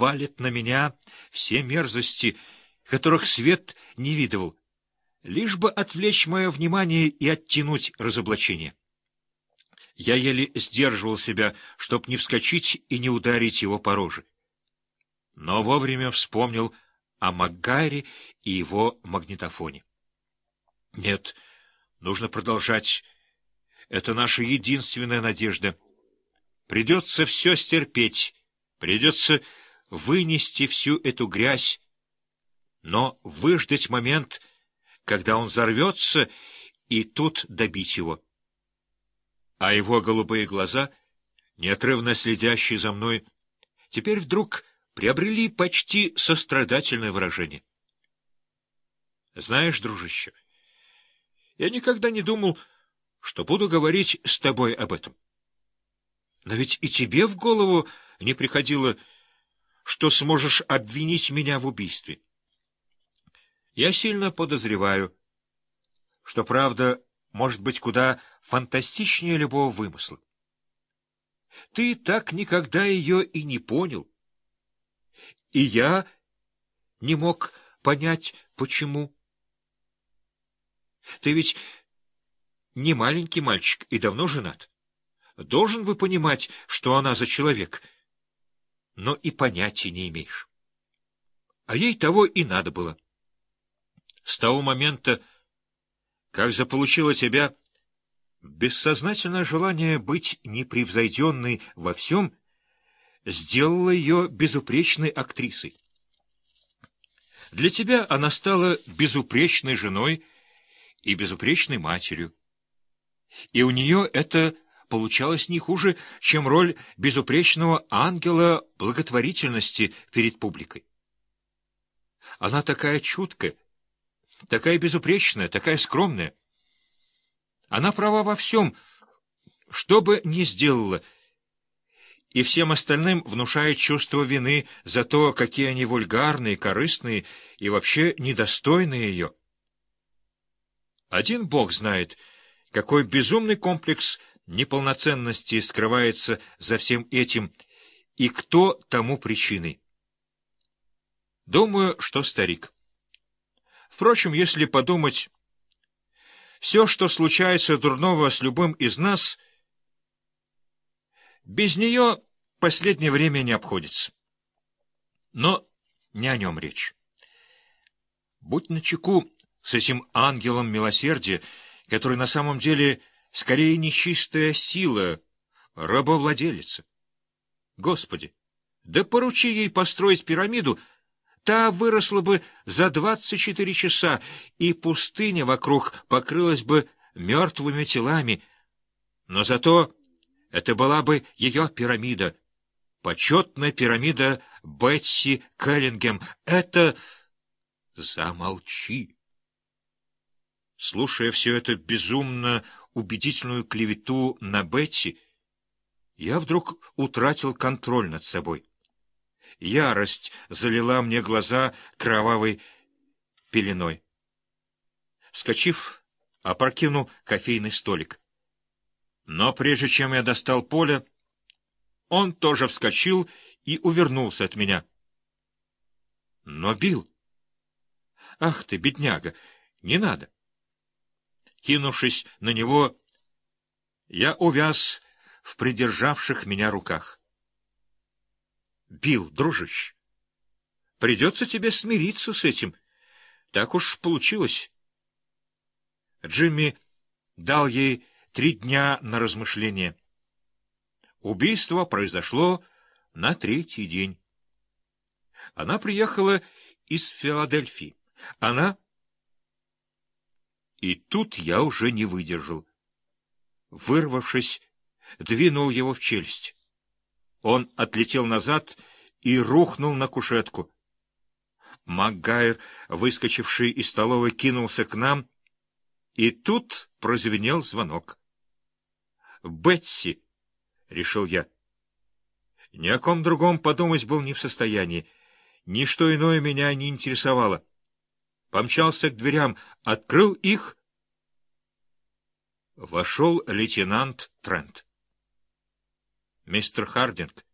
валит на меня все мерзости, которых свет не видывал, лишь бы отвлечь мое внимание и оттянуть разоблачение. Я еле сдерживал себя, чтоб не вскочить и не ударить его по роже. Но вовремя вспомнил о Макгаре и его магнитофоне. Нет, нужно продолжать. Это наша единственная надежда. Придется все стерпеть, придется вынести всю эту грязь, но выждать момент, когда он взорвется, и тут добить его. А его голубые глаза, неотрывно следящие за мной, теперь вдруг приобрели почти сострадательное выражение. Знаешь, дружище, я никогда не думал, что буду говорить с тобой об этом. Но ведь и тебе в голову не приходило, что сможешь обвинить меня в убийстве. Я сильно подозреваю, что правда может быть куда фантастичнее любого вымысла. Ты так никогда ее и не понял. И я не мог понять, почему. Ты ведь не маленький мальчик и давно женат. Должен бы понимать, что она за человек, но и понятия не имеешь. А ей того и надо было. С того момента, как заполучила тебя, бессознательное желание быть непревзойденной во всем сделало ее безупречной актрисой. Для тебя она стала безупречной женой и безупречной матерью. И у нее это получалось не хуже, чем роль безупречного ангела благотворительности перед публикой. Она такая чуткая, такая безупречная, такая скромная. Она права во всем, что бы ни сделала, и всем остальным внушает чувство вины за то, какие они вульгарные, корыстные и вообще недостойные ее. Один Бог знает, какой безумный комплекс неполноценности скрывается за всем этим, и кто тому причиной. Думаю, что старик. Впрочем, если подумать, все, что случается дурного с любым из нас, без нее последнее время не обходится. Но не о нем речь. Будь начеку с этим ангелом милосердия, который на самом деле скорее нечистая сила, рабовладелица. Господи, да поручи ей построить пирамиду, та выросла бы за двадцать четыре часа, и пустыня вокруг покрылась бы мертвыми телами. Но зато это была бы ее пирамида, почетная пирамида Бетси Келлингем. Это... Замолчи! Слушая все это безумно убедительную клевету на Бетти, я вдруг утратил контроль над собой. Ярость залила мне глаза кровавой пеленой. Вскочив, опрокинул кофейный столик. Но прежде чем я достал поле, он тоже вскочил и увернулся от меня. Но бил. Ах ты, бедняга, не надо. Кинувшись на него, я увяз в придержавших меня руках. Бил, дружище, придется тебе смириться с этим. Так уж получилось. Джимми дал ей три дня на размышление. Убийство произошло на третий день. Она приехала из Филадельфии. Она и тут я уже не выдержал. Вырвавшись, двинул его в челюсть. Он отлетел назад и рухнул на кушетку. Макгайр, выскочивший из столовой, кинулся к нам, и тут прозвенел звонок. «Бетси!» — решил я. Ни о ком другом подумать был не в состоянии. Ничто иное меня не интересовало помчался к дверям, открыл их. Вошел лейтенант Трент. — Мистер Хардинг,